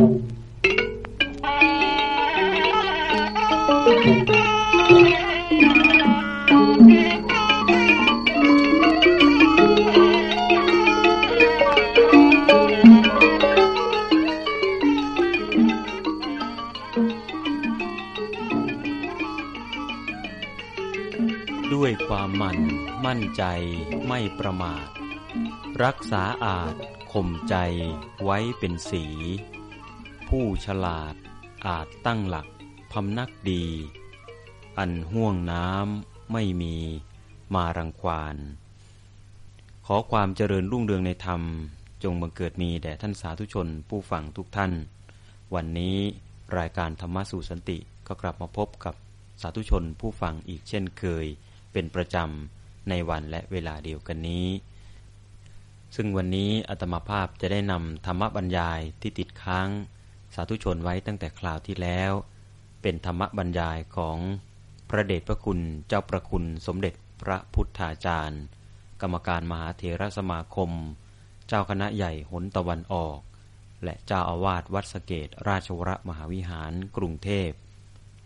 ด้วยความมั่นมั่นใจไม่ประมาท รักษาอาจข่มใจไว้เป็นสี ผู้ฉลาดอาจตั้งหลักพำนักดี อันห่วงน้ำไม่มีมารังควานขอความเจริญรุ่งเรืองในธรรม จงบังเกิดมีแด่ท่านสาธุชนผู้ฟังทุกท่าน วันนี้รายการธรรมะสู่สันติก็กลับมาพบกับสาธุชนผู้ฟังอีกเช่นเคย เป็นประจำในวันและเวลาเดียวกันนี้ ซึ่งวันนี้อาตมาภาพจะได้นำธรรมบรรยายที่ติดค้าง สาธุชนไว้ตั้งแต่คราวที่แล้ว เป็นธรรมบรรยายของพระเดชพระคุณเจ้าประคุณสมเด็จพระพุทธาจารย์ กรรมการมหาเถรสมาคม เจ้าคณะใหญ่หนตะวันออก และเจ้าอาวาสวัดสเกตราชวรมหาวิหารกรุงเทพ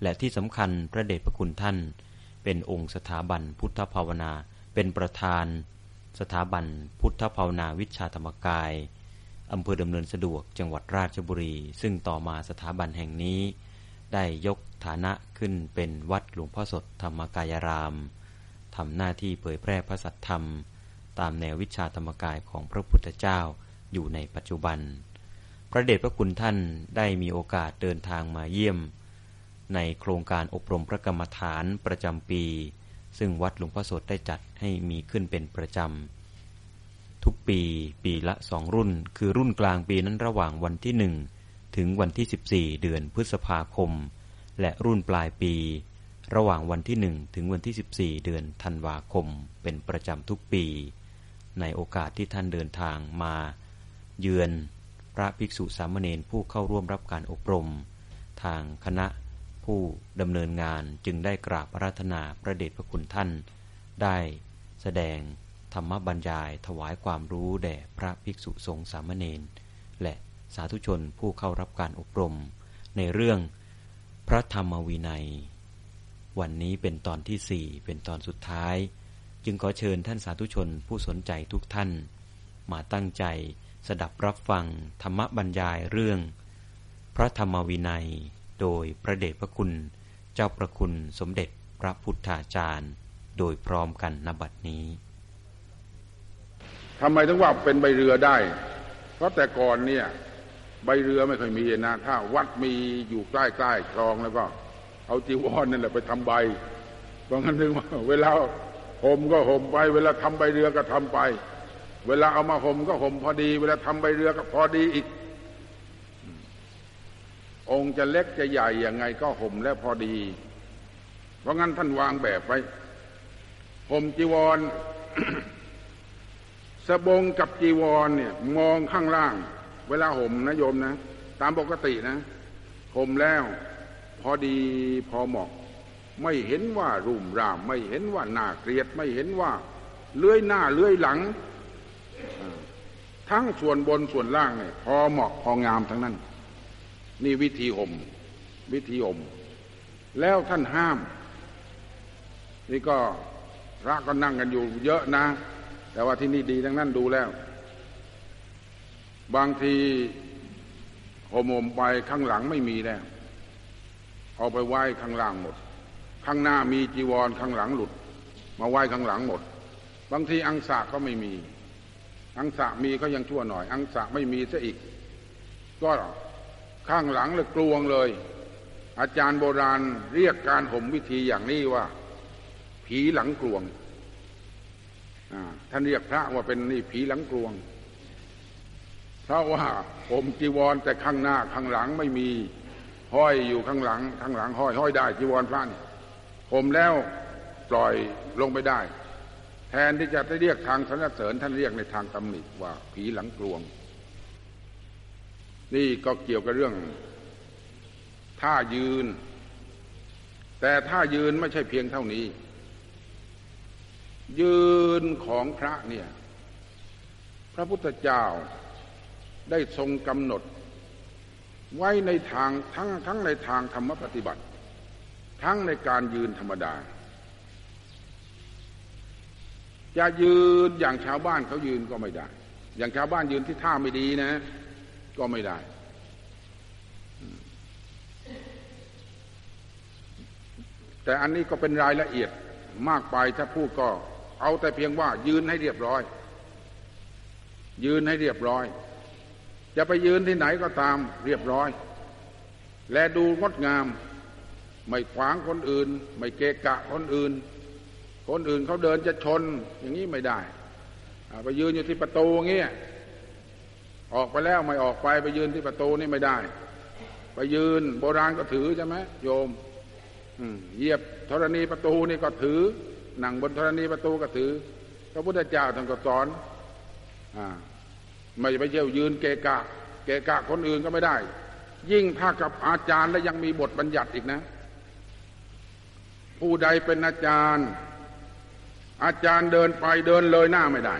และที่สำคัญพระเดชพระคุณท่าน เป็นองค์สถาบันพุทธภาวนาเป็นประธาน สถาบันพุทธภาวนาวิชาธรรมกาย อำเภอดำเนินสะดวกจังหวัดราชบุรี ซึ่งต่อมาสถาบันแห่งนี้ ได้ยกฐานะขึ้นเป็นวัดหลวงพ่อสดธรรมกายรามทำหน้าที่เผยแพร่พระสัทธรรม ตามแนววิชาธรรมกายของพระพุทธเจ้าอยู่ในปัจจุบัน พระเดชพระคุณท่านได้มีโอกาสเดินทางมาเยี่ยม ในโครงการอบรมพระกรรมฐานประจำปี ซึ่งวัดหลวงพ่อสดได้จัดให้มีขึ้นเป็นประจำ ทุกปี ปีละสองรุ่น คือรุ่นกลางปีนั้นระหว่างวันที่หนึ่งถึงวันที่ 14 เดือนพฤษภาคม และรุ่นปลายปี ระหว่างวันที่หนึ่งถึงวันที่ 14 เดือนธันวาคม เป็นประจำทุกปี ในโอกาสที่ท่านเดินทางมา เยือนพระภิกษุสามเณรผู้เข้าร่วมรับการอบรม ทางคณะผู้ดำเนินงานจึงได้กราบอาราธนาพระเดชพระคุณท่าน ได้แสดง ธรรมบรรยายถวายความรู้แด่พระภิกษุสงฆ์สามเณรและสาธุชนผู้เข้ารับการอบรม ในเรื่องพระธรรมวินัย วันนี้เป็นตอนที่สี่เป็นตอนสุดท้าย จึงขอเชิญท่านสาธุชนผู้สนใจทุกท่าน มาตั้งใจสดับรับฟังธรรมบรรยายเรื่อง พระธรรมวินัย โดยพระเดชพระคุณ เจ้าประคุณสมเด็จพระพุทธาจารย์ โดยพร้อมกันนบัดนี้ ทำไมถึงว่าเป็นใบเรือได้ เพราะแต่ก่อนเนี่ย ใบเรือไม่เคยมีนะ ถ้าวัดมีอยู่ใกล้ๆคลองแล้วก็ เอาจีวรนั่นแหละไปทำใบเพราะงั้นถึงว่าเวลาห่มก็ห่มไป เวลาทำใบเรือก็ทำไป เวลาเอามาห่มก็ห่มพอดี เวลาทำใบเรือก็พอดีอีก องค์จะเล็กจะใหญ่ยังไงก็ห่มแล้วพอดี เพราะงั้นท่านวางแบบไว้ห่มจีวร สบงกับจีวรเนี่ยมองข้างล่าง เวลาห่มนะโยมนะ ตามปกตินะห่มแล้ว พอดีพอเหมาะ ไม่เห็นว่ารุ่มราม ไม่เห็นว่าหน่าเกลียด ไม่เห็นว่าเลื้อยหน้าเลื้อยหลัง ทั้งส่วนบนส่วนล่างเนี่ยพอเหมาะพองามทั้งนั้น นี่วิธีห่มวิธีห่มแล้วท่านห้าม นี่ก็พระก็นั่งกันอยู่เยอะนะ แต่ว่าที่นี่ดีทั้งนั้นดูแล้ว บางทีห่มมไปข้างหลังไม่มีแล้วเอาไปไหว้ข้างล่างหมด ข้างหน้ามีจีวรข้างหลังหลุด มาไหว้ข้างหลังหมด บางทีอังสะก็ไม่มี อังสะมีก็ยังชั่วหน่อย อังสะไม่มีซะอีก ก็ข้างหลังเลยกลวงเลย อาจารย์โบราณเรียกการห่มวิธีอย่างนี้ว่า ผีหลังกลวง ท่านเรียกพระว่าเป็นนี่ผีหลังกลวง เพราะว่าผมจีวรแต่ข้างหน้าข้างหลังไม่มีห้อยอยู่ข้างหลัง ข้างหลังห้อยห้อยได้จีวรพระนี่ผมแล้วปล่อยลงไปได้ แทนที่จะได้เรียกทางสรรเสริญท่านเรียกในทางตำหนิว่าผีหลังกลวง นี่ก็เกี่ยวกับเรื่องท่ายืน แต่ท่ายืนไม่ใช่เพียงเท่านี้ ยืนของพระเนี่ย พระพุทธเจ้าได้ทรงกำหนด ไว้ในทางทั้งทั้งในทางธรรมปฏิบัติ ทั้งในการยืนธรรมดา จะยืนอย่างชาวบ้านเขายืนก็ไม่ได้ อย่างชาวบ้านยืนที่ท่าไม่ดีนะ ก็ไม่ได้แต่อันนี้ก็เป็นรายละเอียดมากไปถ้าพูดก็ เอาแต่เพียงว่า ยืนให้เรียบร้อย ยืนให้เรียบร้อย จะไปยืนที่ไหนก็ตามเรียบร้อย และดูงดงาม ไม่ขวางคนอื่น ไม่เกะกะคนอื่น คนอื่นเขาเดินจะชนอย่างนี้ไม่ได้ไปยืนอยู่ที่ประตูเงี้ยออกไปแล้วไม่ออกไปไปยืนที่ประตูนี่ไม่ได้ ไปยืนโบราณก็ถือใช่ไหมโยมเหยียบธรณีประตูนี่ก็ถือ นั่งบนธรณีประตูก็ถือ พระพุทธเจ้าท่านก็สอนอไม่ไปเที่ยวยืนเกะกะ เกะกะคนอื่นก็ไม่ได้ ยิ่งถ้ากับอาจารย์แล้วยังมีบทบัญญัติอีกนะ ผู้ใดเป็นอาจารย์ อาจารย์เดินไปเดินเลยหน้าไม่ได้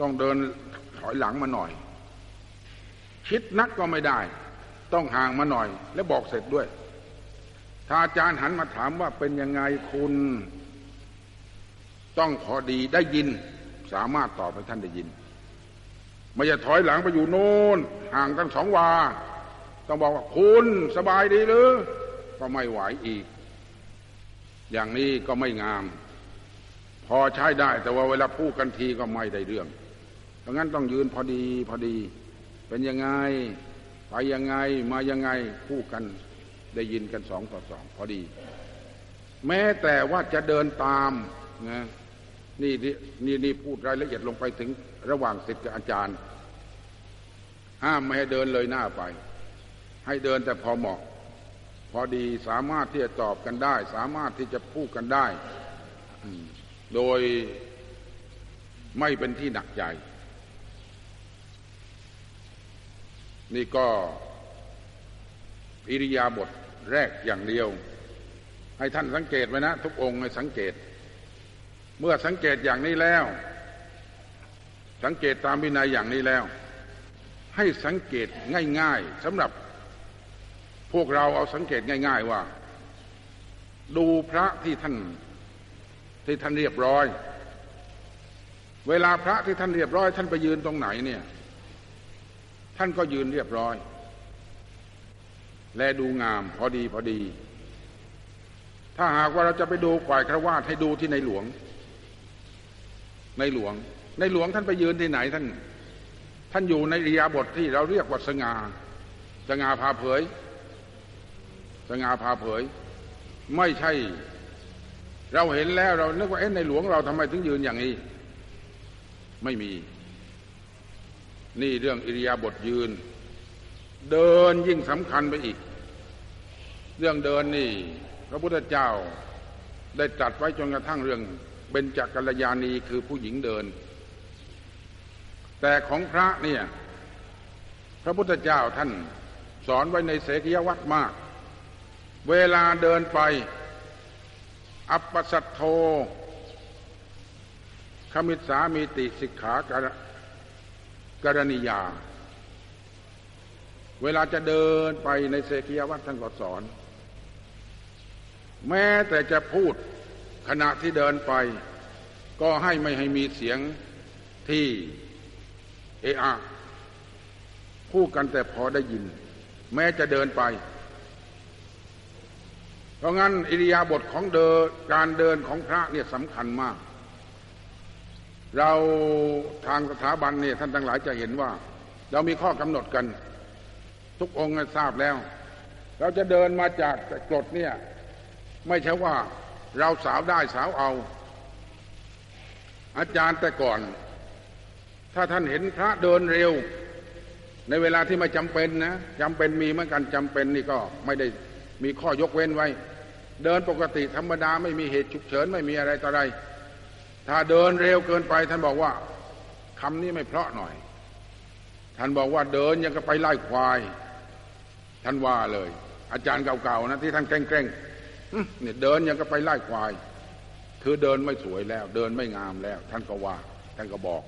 ต้องเดินถอยหลังมาหน่อยคิดนักก็ไม่ได้ ต้องห่างมาหน่อย แล้วบอกเสร็จด้วย ถ้าอาจารย์หันมาถามว่าเป็นยังไงคุณ ต้องพอดีได้ยิน สามารถตอบให้ท่านได้ยินไม่จะถอยหลังไปอยู่โน่นห่างกันสองวา ต้องบอกว่าคุณสบายดีหรือ ก็ไม่ไหวอีก อย่างนี้ก็ไม่งาม พอใช้ได้ แต่ว่าเวลาพูดกันทีก็ไม่ได้เรื่องเพราะงั้นต้องยืนพอดีพอดี เป็นยังไงไปยังไงมายังไงพูดกัน ได้ยินกันสองต่อสองพอดี แม้แต่ว่าจะเดินตามนะนี่นี่นี่พูดรายละเอียดลงไปถึงระหว่างศิษย์กับอาจารย์ ห้ามไม่ให้เดินเลยหน้าไป ให้เดินแต่พอเหมาะ พอดีสามารถที่จะตอบกันได้ สามารถที่จะพูดกันได้ โดยไม่เป็นที่หนักใจ นี่ก็อิริยาบถ แรกอย่างเดียว ให้ท่านสังเกตไว้นะ ทุกองค์ให้สังเกต เมื่อสังเกตอย่างนี้แล้ว สังเกตตามวินัยอย่างนี้แล้ว ให้สังเกตง่ายๆสำหรับพวกเราเอาสังเกตง่าย ๆว่า ดูพระที่ท่านที่ท่านเรียบร้อย เวลาพระที่ท่านเรียบร้อย ท่านไปยืนตรงไหนเนี่ย ท่านก็ยืนเรียบร้อย และดูงามพอดีพอดี ถ้าหากว่าเราจะไปดูฝ่ายครวาให้ดูที่ในหลวง ในหลวง ในหลวงท่านไปยืนที่ไหนท่าน ท่านอยู่ในริยาบทที่เราเรียกว่าสง่าสง่าพาเผย สง่าพาเผย ไม่ใช่ เราเห็นแล้วเรานึกว่าเอ๊ะในหลวงเราทำไมถึงยืนอย่างนี้ ไม่มี นี่เรื่องอิริยาบถยืน เดินยิ่งสำคัญไปอีก เรื่องเดินนี่ พระพุทธเจ้าได้จัดไว้จนกระทั่งเรื่องเบญจกัลยาณีคือผู้หญิงเดิน แต่ของพระเนี่ย พระพุทธเจ้าท่านสอนไว้ในเสกียวัตรมาก เวลาเดินไป อัปปสัตโธขมิสามีติสิกขากรกรณียา เวลาจะเดินไปในเสกียวัตรท่านก็สอน แม้แต่จะพูดขณะที่เดินไป ก็ให้ไม่ให้มีเสียงที่เออะพูดกันแต่พอได้ยิน แม้จะเดินไป เพราะงั้นอิริยาบถของเดินการเดินของพระเนี่ยสำคัญมาก เราทางสถาบันเนี่ยท่านทั้งหลายจะเห็นว่า เรามีข้อกำหนดกัน ทุกองค์ทราบแล้ว เราจะเดินมาจากกรดเนี่ย ไม่ใช่ว่าเราสาวได้สาวเอา อาจารย์แต่ก่อน ถ้าท่านเห็นพระเดินเร็ว ในเวลาที่ไม่จำเป็นนะจำเป็นมีเหมือนกันจำเป็นนี่ก็ไม่ได้มีข้อยกเว้นไว้ เดินปกติธรรมดาไม่มีเหตุฉุกเฉินไม่มีอะไรต่ออะไร ถ้าเดินเร็วเกินไปท่านบอกว่าคำนี้ไม่เพราะหน่อย ท่านบอกว่าเดินยังก็ไปไล่ควาย ท่านว่าเลย อาจารย์เก่าๆนะที่ท่านแกล้งๆเนี่ยเดินยังก็ไปไล่ควาย คือเดินไม่สวยแล้ว เดินไม่งามแล้ว ท่านก็ว่า ท่านก็บอก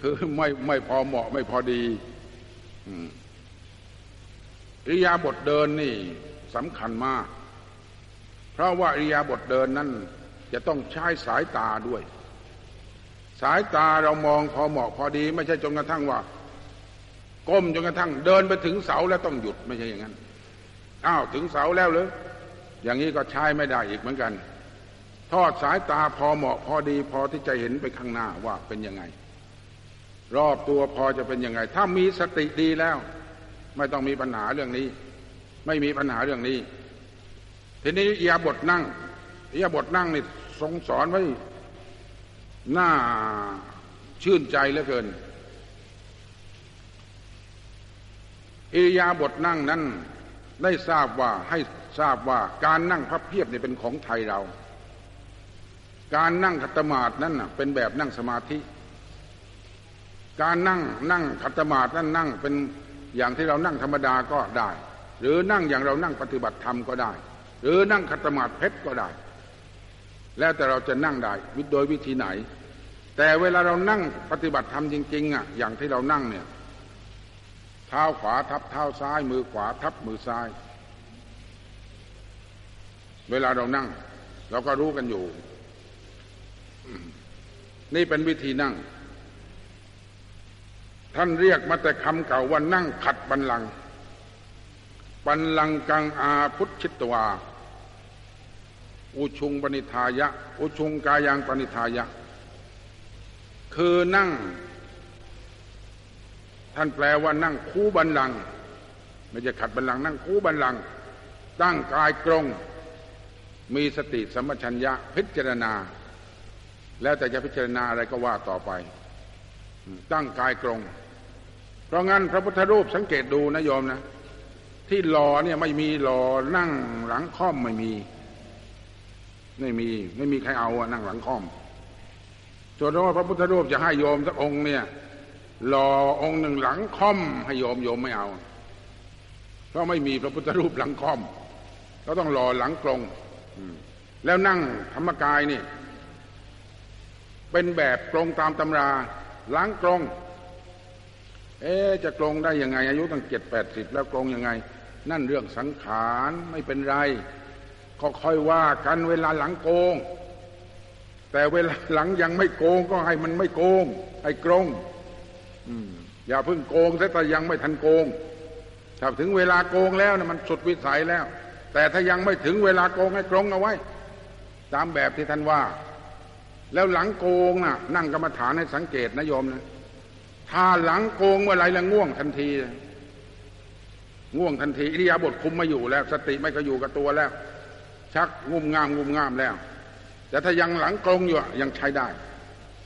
คือไม่ไม่พอเหมาะไม่พอดีอิริยาบถเดินนี่สำคัญมาก เพราะว่าอิริยาบถเดินนั้นจะต้องใช้สายตาด้วย สายตาเรามองพอเหมาะพอดี ไม่ใช่จนกระทั่งว่า ก้มจนกระทั่งเดินไปถึงเสาแล้วต้องหยุดไม่ใช่อย่างนั้นอ้าวถึงเสาแล้วหรืออย่างนี้ก็ใช้ไม่ได้อีกเหมือนกัน ทอดสายตาพอเหมาะพอดีพอที่จะเห็นไปข้างหน้าว่าเป็นยังไง รอบตัวพอจะเป็นยังไง ถ้ามีสติดีแล้ว ไม่ต้องมีปัญหาเรื่องนี้ ไม่มีปัญหาเรื่องนี้ทีนี้ยาบทนั่งยาบทนั่งนี่ทรงสอนไว้หน้าชื่นใจเหลือเกิน อิยาบทนั่งนั้นได้ทราบว่าให้ทราบว่าการนั่งพับเพียบเนี่ยเป็นของไทยเรา การนั่งขัตมาดนั้นเป็นแบบนั่งสมาธิ การนั่งนั่งขัตมาดนั้นนั่งเป็นอย่างที่เรานั่งธรรมดาก็ได้ หรือนั่งอย่างเรานั่งปฏิบัติธรรมก็ได้ หรือนั่งขัตมาดเพชรก็ได้ แล้วแต่เราจะนั่งได้โดยวิธีไหน แต่เวลาเรานั่งปฏิบัติธรรมจริงๆอะอย่างที่เรานั่งเนี่ย เท้าขวาทับเท้าซ้าย มือขวาทับมือซ้าย เวลาเรานั่ง เราก็รู้กันอยู่ นี่เป็นวิธีนั่ง ท่านเรียกมาแต่คำเก่าว่านั่งขัดบันลัง บันลังกังอาพุทธิตวา อุชุงปณิทายะ อุชุงกายังปณิทายะ คือนั่ง ท่านแปลว่านั่งคู่บันลัง ไม่ใช่ขัดบันลัง นั่งคู่บันลัง ตั้งกายตรง มีสติสัมปชัญญะพิจารณา แล้วแต่จะพิจารณาอะไรก็ว่าต่อไป ตั้งกายตรง เพราะงั้นพระพุทธรูปสังเกตดูนะโยมนะ ที่หล่อเนี่ยไม่มีหล่อนั่งหลังค่อมไม่มี ไม่มี ไม่มีใครเอาอะนั่งหลังค่อมส่วนว่าพระพุทธรูปจะให้โยมสักองค์เนี่ย หล่อองค์หนึ่งหลังค่อม ให้โยมโยมไม่เอา เพราะไม่มีพระพุทธรูปหลังค่อมก็ต้องหล่อหลังกลงแล้วนั่งธรรมกายนี่ เป็นแบบกลงตามตำราหลังกลง เอ๊จะกลงได้ยังไง อายุตั้งเจ็ดแปดสิบแล้วกลงยังไง นั่นเรื่องสังขารไม่เป็นไรก็ค่อยว่ากันเวลาหลังโกง แต่เวลาหลังยังไม่โกงก็ให้มันไม่โกง ให้กลง อย่าเพิ่งโกงแต่ยังไม่ทันโกง ถ้าถึงเวลาโกงแล้วนะมันสุดวิสัยแล้ว แต่ถ้ายังไม่ถึงเวลาโกงให้กรงเอาไว้ ตามแบบที่ท่านว่า แล้วหลังโกงนะ่ะ นั่งกรรมฐานให้สังเกตนะโยมนะถ้าหลังโกงเมื่อไรแล้ง่วงทันที ง่วงทันทีอิริยาบถคุมม่อยู่แล้ว สติไม่ก็อยู่กับตัวแล้ว ชักงุมงามงุมงามแล้ว แต่ถ้ายังหลังโกงอยู่ยังใช้ได้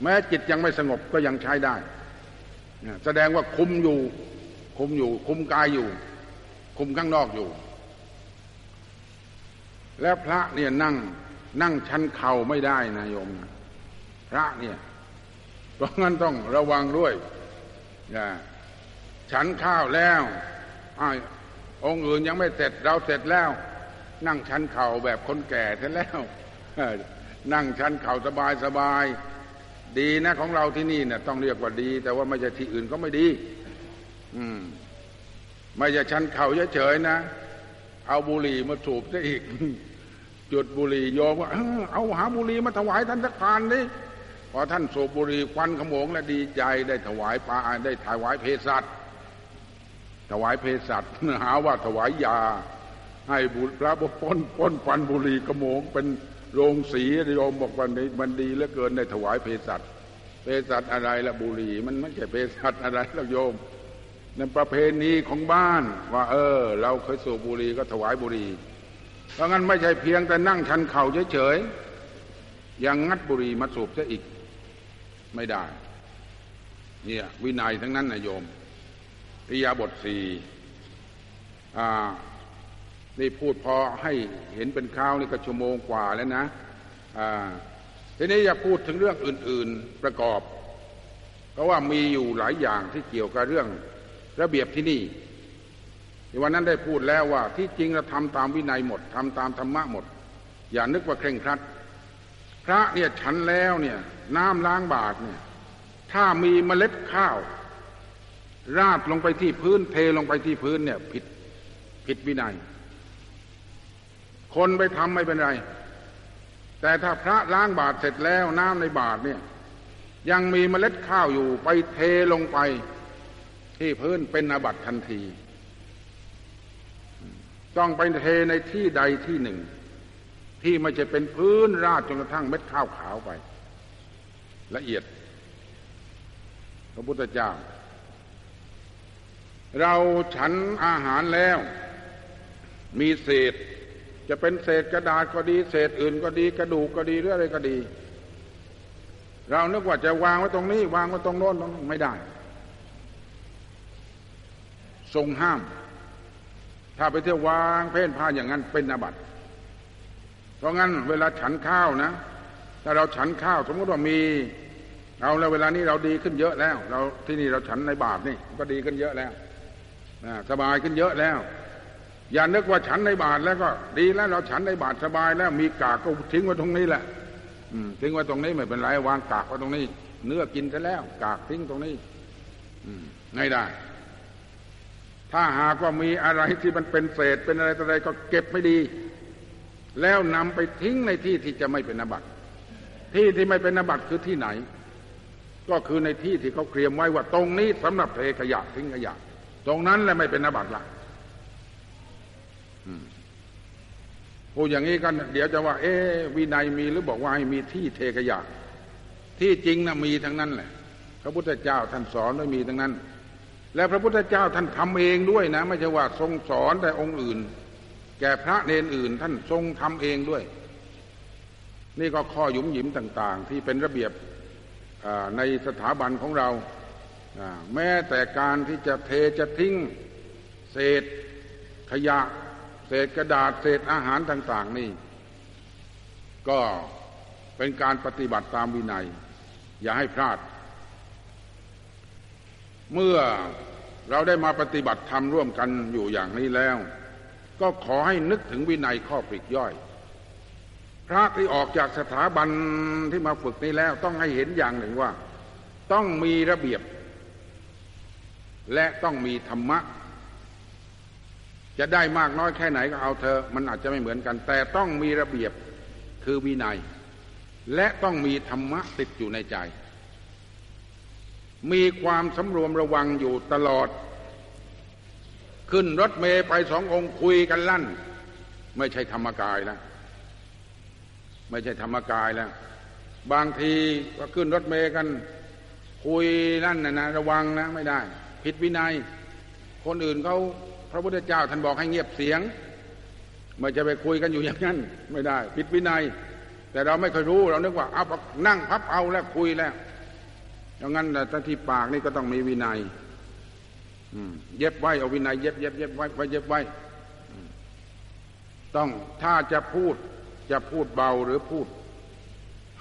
แม้จิตยังไม่สงบก็ยังใช้ได้ แสดงว่าคุมอยู่ คุมอยู่ คุมกายอยู่ คุมข้างนอกอยู่ แล้วพระเนี่ยนั่ง นั่งชันเข่าไม่ได้นะโยมพระเนี่ยเพราะงั้นต้องระวังด้วยนะฉันข้าวแล้วอองค์อื่นยังไม่เสร็จเราเสร็จแล้ว นั่งชันเข่าแบบคนแก่เสร็จแล้วนั่งชันเข่าสบายสบาย ดีนะของเราที่นี่เนี่ยต้องเรียกว่าดี แต่ว่าไม่ใช่ที่อื่นก็ไม่ดี อืม ไม่ใช่ชั้นเข่าเฉยๆนะ เอาบุหรี่มาสูบซะอีก จุดบุหรี่โยมว่าเอาหาบุหรี่มาถวายท่านสักพานนี่พอท่านสูบบุหรี่ควันขโมง และดีใจได้ถวายปลาได้ถวายเพศสัตว์ถวายเพศัตหาว่าถวายยา ให้บุตรพระพ้นพ้นควันบุหรี่ขโมงเป็น โรงสีโยมบอกวันนี้มันดีเหลือเกินในถวายเภสัชเภสัชอะไรละบุรีมันไม่ใช่เภสัชอะไรล้วโยมนั่นประเพณีของบ้านว่า เออ เราเคยสูบบุหรี่ก็ถวายบุหรี่เพราะงั้นไม่ใช่เพียงแต่นั่งชันเข่าเฉยๆยังงัดบุหรี่มาสูบซะอีก ไม่ได้ เนี่ย วินัยทั้งนั้นนะโยมพิยาบทสี่อ่า นี่พูดพอให้เห็นเป็นข้าวนี่ก็ชั่วโมงกว่าแล้วนะทีนี้อย่าพูดถึงเรื่องอื่น ๆประกอบ เพราะว่ามีอยู่หลายอย่างที่เกี่ยวกับเรื่องระเบียบที่นี่วันนั้นได้พูดแล้วว่าที่จริงเราทำตามวินัยหมดทำตามธรรมะหมด อย่านึกว่าเคร่งครัด พระเนี่ยฉันแล้วเนี่ย น้ำล้างบาตรเนี่ย ถ้ามีเมล็ดข้าว ราดลงไปที่พื้นเทลงไปที่พื้นเนี่ย ผิดผิดวินัย คนไปทำไม่เป็นไร แต่ถ้าพระล้างบาตรเสร็จแล้วน้ำในบาตรเนี่ย ยังมีเมล็ดข้าวอยู่ไปเทลงไป ที่พื้นเป็นอาบัติทันที ต้องไปเทในที่ใดที่หนึ่ง ที่ไม่จะเป็นพื้นราดจนกระทั่งเม็ดข้าวขาวไป ละเอียด พระพุทธเจ้าเราฉันอาหารแล้ว มีเศษ จะเป็นเศษกระดาษก็ดี เศษอื่นก็ดี กระดูกก็ดีหรืออะไรก็ดี เรานึกว่าจะวางไว้ตรงนี้ วางไว้ตรงโน้นตรงนี้ไม่ได้ ทรงห้าม ถ้าไปเที่ยววางเพ่นผ้าอย่างนั้นเป็นอาบัติเพราะงั้นเวลาฉันข้าวนะ ถ้าเราฉันข้าว สมมติว่ามีเอาแล้วเวลานี้เราดีขึ้นเยอะแล้ว เราที่นี่เราฉันในบาทนี่ก็ดีขึ้นเยอะแล้วสบายขึ้นเยอะแล้ว อย่านึกว่าฉันในบาทแล้วก็ ดีแล้วเราฉันในบาทสบายแล้วมีกากก็ทิ้งไว้ตรงนี้แหละทิ้งไว้ตรงนี้ไม่เป็นไรวางกากไว้ตรงนี้ เนื้อกินไปแล้ว กากทิ้งตรงนี้ไม่ได้ ถ้าหากว่ามีอะไรที่มันเป็นเศษเป็นอะไรต่ออะไรก็เก็บไม่ดี แล้วนำไปทิ้งในที่ที่จะไม่เป็นอบัติที่ที่ไม่เป็นอบัติคือที่ไหน ก็คือในที่ที่เขาเคลียมไว้ว่าตรงนี้สำหรับเทขยะทิ้งขยะ ตรงนั้นแหละไม่เป็นอบัติละ พูดอย่างนี้กัน เดี๋ยวจะว่า เอ๊วินัยมีหรือบอกว่าให้มีที่เทขยะ ที่จริงนะมีทั้งนั้นแหละ พระพุทธเจ้าท่านสอนไว้มีทั้งนั้น และพระพุทธเจ้าท่านทำเองด้วยนะ ไม่ใช่ว่าทรงสอนแต่องค์อื่น แก่พระเนนอื่น ท่านทรงทำเองด้วย นี่ก็ข้อยุมหยิมต่าง ๆ ที่เป็นระเบียบในสถาบันของเรา แม้แต่การที่จะเทจะทิ้ง เศษขยะ ษกระดาษเศษอาหารต่างๆนี่ ก็เป็นการปฏิบัติตามวินัย อย่าให้พลาด เมื่อเราได้มาปฏิบัติธรรมร่วมกันอยู่อย่างนี้แล้ว ก็ขอให้นึกถึงวินัยข้อปริกย่อย พระที่ออกจากสถาบันที่มาฝึกนี้แล้วต้องให้เห็นอย่างหนึ่งว่า ต้องมีระเบียบ และต้องมีธรรมะ จะได้มากน้อยแค่ไหนก็เอาเธอ มันอาจจะไม่เหมือนกัน แต่ต้องมีระเบียบคือวินัย และต้องมีธรรมะติดอยู่ในใจ มีความสำรวมระวังอยู่ตลอด ขึ้นรถเมย์ไปสององค์คุยกันลั่น ไม่ใช่ธรรมกายแล้วไม่ใช่ธรรมกายแล้ว บางทีก็ขึ้นรถเมย์กัน คุยนั่นนะนะระวังนะ ไม่ได้ ผิดวินัย คนอื่นเขา พระพุทธเจ้าท่านบอกให้เงียบเสียงไม่จะไปคุยกันอยู่อย่างนั้น ไม่ได้ ผิดวินัย แต่เราไม่เคยรู้เรานึกว่าเอานั่งพับเอาแล้วคุยแล้วดังนั้นถ้าที่ปากนี่ก็ต้องมีวินัยเย็บไว้เอาวินัยเย็บเย็บเย็บไว้ไว้เย็บไว้ต้องถ้าจะพูดจะพูดเบาหรือพูด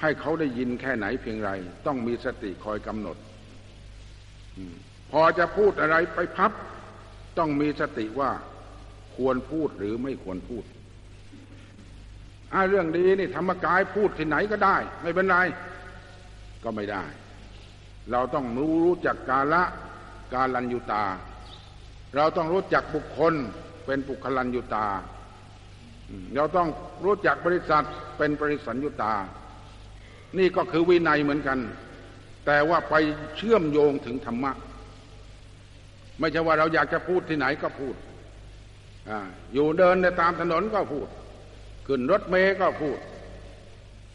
ให้เขาได้ยินแค่ไหนเพียงไร ต้องมีสติคอยกำหนดพอจะพูดอะไรไปพับ ต้องมีสติว่าควรพูดหรือไม่ควรพูดอาเรื่องดีนี่ธรรมกายพูดที่ไหนก็ได้ ไม่เป็นไร ก็ไม่ได้ เราต้องรู้รู้จักกาละกาลัญยุตา เราต้องรู้จักบุคคลเป็นบุคลัญยุตา เราต้องรู้จักบริษัทเป็นบริสัญยุตา นี่ก็คือวินัยเหมือนกัน แต่ว่าไปเชื่อมโยงถึงธรรมะ ไม่ใช่ว่าเราอยากจะพูดที่ไหนก็พูดออยู่เดินในตามถนนก็พูด ขึ้นรถเมย์ก็พูด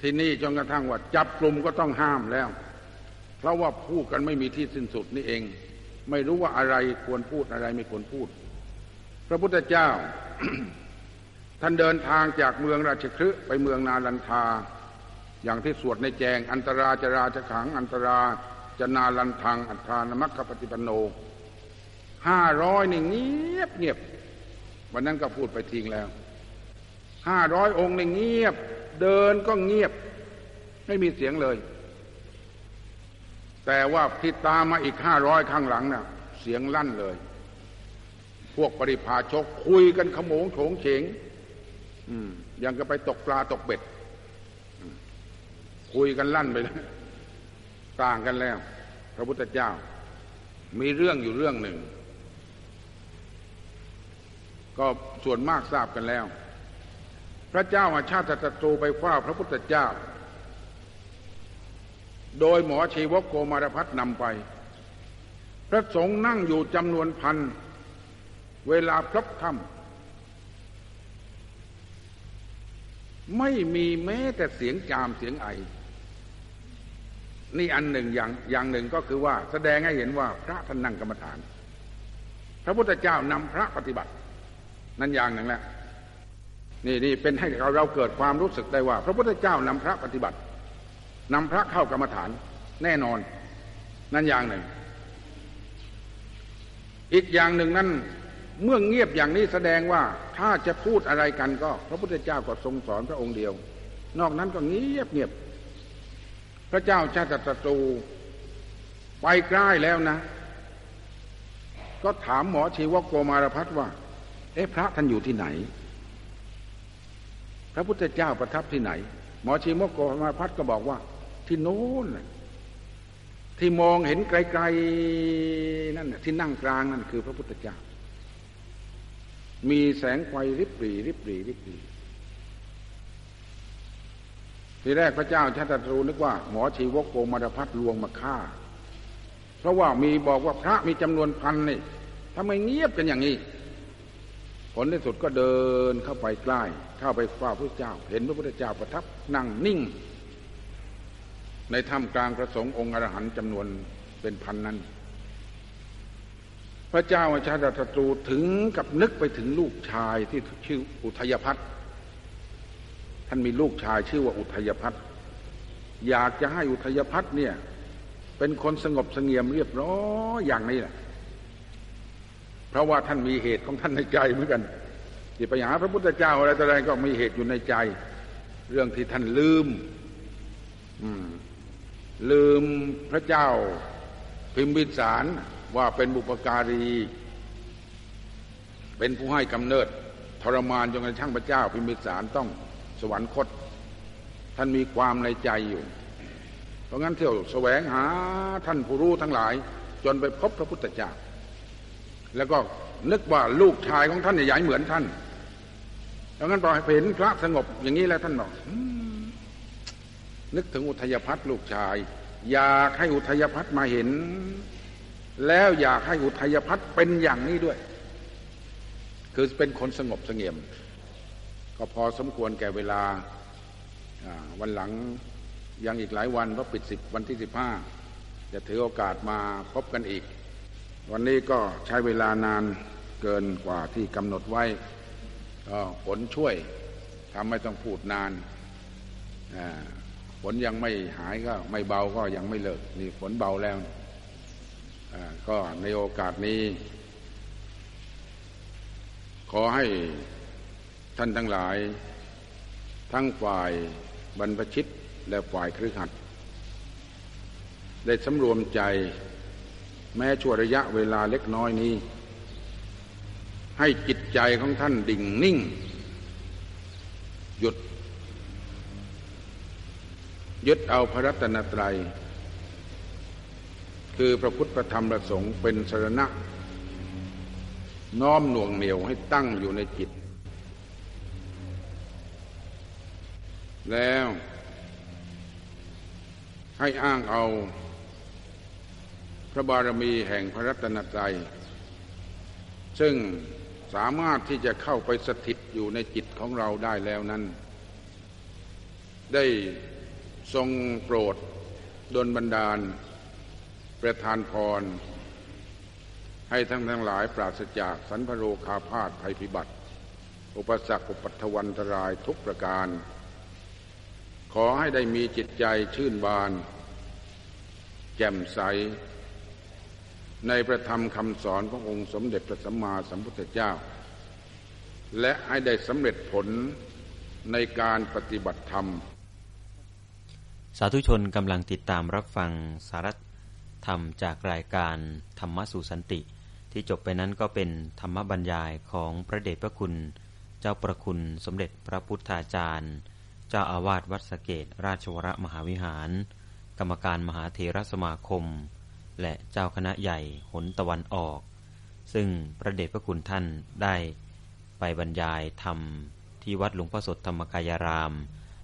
ที่นี่จนกระทั่งว่าจับกลุ่มก็ต้องห้ามแล้ว เพราะว่าพูดกันไม่มีที่สิ้นสุดนี่เอง ไม่รู้ว่าอะไรควรพูดอะไรไม่ควรพูด พระพุทธเจ้า ท่านเดินทางจากเมืองราชคฤห์ไปเมืองนาลันทา อย่างที่สวดในแจง อันตราจราจะขังอันตราจะนาลันทังอัฏฐานมัคคปฏิปโน ห้าร้อยนี่เงียบเงียบวันนั้นก็พูดไปทิ้งแล้วห้าร้อยองค์นี่เงียบ เดินก็เงียบ ไม่มีเสียงเลย แต่ว่าที่ตามมาอีกห้าร้อยข้างหลังนะ่ะ เสียงลั่นเลย พวกปริพาชกคุยกันขโมงโฉงเฉงยังก็ไปตกปลาตกเบ็ด คุยกันลั่นไปแล้วต่างกันแล้ว พระพุทธเจ้า มีเรื่องอยู่เรื่องหนึ่ง ก็ส่วนมากทราบกันแล้ว พระเจ้าอาชาติศัตรูไปเฝ้าพระพุทธเจ้า โดยหมอชีวกโกมารพัฒนำไป พระสงฆ์นั่งอยู่จำนวนพัน เวลาพลบค่ำไม่มีแม้แต่เสียงจามเสียงไอนี่อันหนึ่งอย่างอย่างหนึ่งก็คือว่าแสดงให้เห็นว่าพระท่านนั่งกรรมฐาน พระพุทธเจ้านำพระปฏิบัติ นั่นอย่างหนึ่งแหละนี่นี่เป็นให้เราเราเกิดความรู้สึกได้ว่า พระพุทธเจ้านำพระปฏิบัตินำพระเข้ากรรมฐานแน่นอน นั่นอย่างหนึ่ง อีกอย่างหนึ่งนั้นเมื่อเงียบอย่างนี้แสดงว่าถ้าจะพูดอะไรกันก็ พระพุทธเจ้าก็ทรงสอนพระองค์เดียว นอกนั้นก็เงียบเงียบ พระเจ้าชาติศัตรูไปใกล้แล้วนะ ก็ถามหมอชีวกโกมารพัฒว่า เอ๊ะพระท่านอยู่ที่ไหน พระพุทธเจ้าประทับที่ไหน หมอชีวกโกมาพัฒก็บอกว่า ที่โน้นที่มองเห็นไกลๆนั่นที่นั่งกลางนั่นคือพระพุทธเจ้า มีแสงไฟริบหรี่ริบหรี่ริบหรี่ทีแรกพระเจ้าชาติตรูนึกว่าหมอชีวกโกมารพัฒลวงมาฆ่า เพราะว่ามีบอกว่าพระมีจำนวนพันนี่ทำไมเงียบกันอย่างนี้ ผลที่สุดก็เดินเข้าไปใกล้ เข้าไปฝ้าพระเจ้า เห็นพระพุทธเจ้าประทับนั่งนิ่ง ในถ้ำกลางพระสงฆ์องค์อรหันต์จำนวนเป็นพันนั้น พระเจ้าชาติตรูถึงกับนึกไปถึงลูกชายที่ชื่ออุทยพัฒน์ท่านมีลูกชายชื่อว่าอุทยพัฒน์อยากจะให้อุทยพัฒน์เนี่ย เป็นคนสงบสงเงียมเรียบร้อยอย่างนี้แหละ ราะว่าท่านมีเหตุของท่านในใจเหมือนกันที่ไปหาพระพุทธเจ้าอะไรต่ออะไรก็มีเหตุอยู่ในใจ เรื่องที่ท่านลืมมลืมพระเจ้า พิมพิสารว่าเป็นบุปการี เป็นผู้ให้กำเนิด ทรมานจนกระทั่งพระเจ้า พิมพิสารต้องสวรรคต ท่านมีความในใจอยู่ เพราะงั้นเที่ยวแสวงหาท่านผู้รู้ทั้งหลาย จนไปพบพระพุทธเจ้า แล้วก็นึกว่าลูกชายของท่านใหญ่เหมือนท่านเพราะงั้นพอเห็นพระสงบอย่างนี้แล้วท่านบอกนึกถึงอุทยพัฒน์ลูกชาย อยากให้อุทยพัฒน์มาเห็น แล้วอยากให้อุทยพัฒน์เป็นอย่างนี้ด้วย คือเป็นคนสงบสงเงียม ก็พอสมควรแก่เวลาวันหลังยังอีกหลายวันเพราะปิดสิบวันที่สิบห้าจะถือโอกาสมาพบกันอีก วันนี้ก็ใช้เวลานานเกินกว่าที่กำหนดไว้ก็ฝนช่วยทำไม่ต้องพูดนานฝนยังไม่หายก็ไม่เบาก็ยังไม่เลิกนี่ฝนเบาแล้วก็ในโอกาสนี้ ขอให้ท่านทั้งหลาย ทั้งฝ่ายบรรพชิตและฝ่ายครือขัดได้สำรวมใจ แม้ชั่วระยะเวลาเล็กน้อยนี้ ให้จิตใจของท่านดิ่งนิ่ง หยุด ยึดเอาพระรัตนตรัย คือพระพุทธธรรมประสงค์เป็นสรณะ น้อมหน่วงเหนียวให้ตั้งอยู่ในจิต แล้วให้อ้างเอา ระบารมีแห่งพระรัตนตรัย ซึ่งสามารถที่จะเข้าไปสถิตอยู่ในจิตของเราได้แล้วนั้น ได้ทรงโปรดดลบันดาล ประทานพร ให้ทั้งทั้งหลายปราศจากสันพโรคาพาธภัยพิบัติ อุปสรรคอุปัตวันตรายทุกประการ ขอให้ได้มีจิตใจชื่นบาน แจ่มใส ในประธรรมคำสอนขององค์สมเด็จพระสัมมาสัมพุทธเจ้า และให้ได้สำเร็จผลในการปฏิบัติธรรม สาธุชนกำลังติดตามรับฟังสารธรรมจากรายการธรรมสุสันติ ที่จบไปนั้นก็เป็นธรรมบรรยายของพระเดชพระคุณ เจ้าประคุณสมเด็จพระพุทธาจารย์ เจ้าอาวาสวัดสเกตราชวรมหาวิหาร กรรมการมหาเทรสมาคม และเจ้าคณะใหญ่หนตะวันออก ซึ่งพระเดชพระคุณท่านได้ไปบรรยายธรรมที่วัดหลวงพ่อสดธรรมกายราม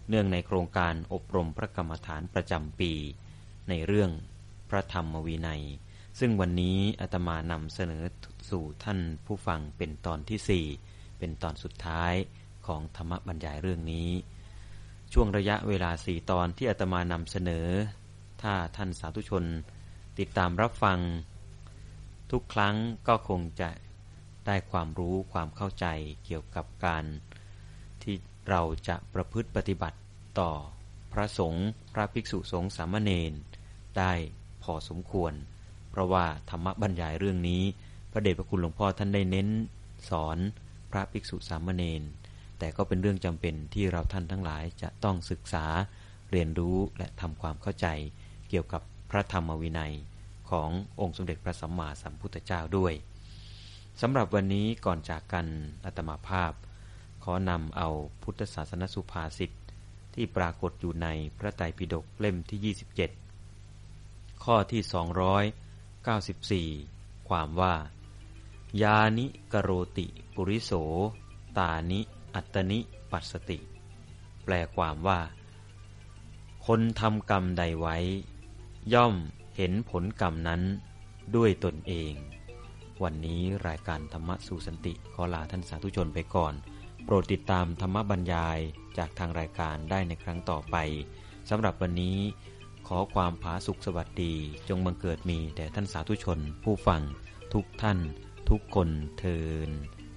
เนื่องในโครงการอบรมพระกรรมฐานประจำปี ในเรื่องพระธรรมวินัย ซึ่งวันนี้อาตมานำเสนอสู่ท่านผู้ฟังเป็นตอนที่สี่เป็นตอนสุดท้ายของธรรมบรรยายเรื่องนี้ ช่วงระยะเวลาสี่ตอนที่อาตมานำเสนอ ถ้าท่านสาธุชน ติดตามรับฟัง ทุกครั้งก็คงจะได้ความรู้ความเข้าใจเกี่ยวกับการที่เราจะประพฤติปฏิบัติต่อพระสงฆ์พระภิกษุสงฆ์สามเณรได้พอสมควร เพราะว่าธรรมบรรยายเรื่องนี้ พระเดชพระคุณหลวงพ่อท่านได้เน้น สอนพระภิกษุสามเณรแต่ก็เป็นเรื่องจำเป็นที่เราท่านทั้งหลายจะต้องศึกษาเรียนรู้และทำความเข้าใจเกี่ยวกับ ระธรรมวินัยขององค์สมเด็จพระสัมมาสัมพุทธเจ้าด้วยสำหรับวันนี้ก่อนจากกันอัตมาภาพ ขอนำเอาพุทธศาสนสุภาษิตที่ปรากฏอยู่ในพระไตรปิฎกเล่มที่ 27 ข้อที่ 294 ความว่า ยานิกโรติปุริโส ตานิ อัตนิ ปัสสติ แปลความว่า คนทำกรรมใดไว้ ย่อมเห็นผลกรรมนั้นด้วยตนเอง วันนี้รายการธรรมะสู่สันติขอลาท่านสาธุชนไปก่อน โปรดติดตามธรรมบรรยายจากทางรายการได้ในครั้งต่อไปสำหรับวันนี้ ขอความผาสุขสวัสดี จงบังเกิดมีแด่ท่านสาธุชน ผู้ฟังทุกท่าน ทุกคนเทิน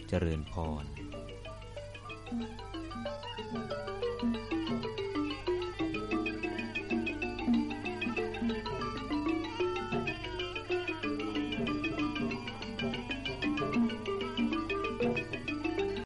เจริญพร Thank you.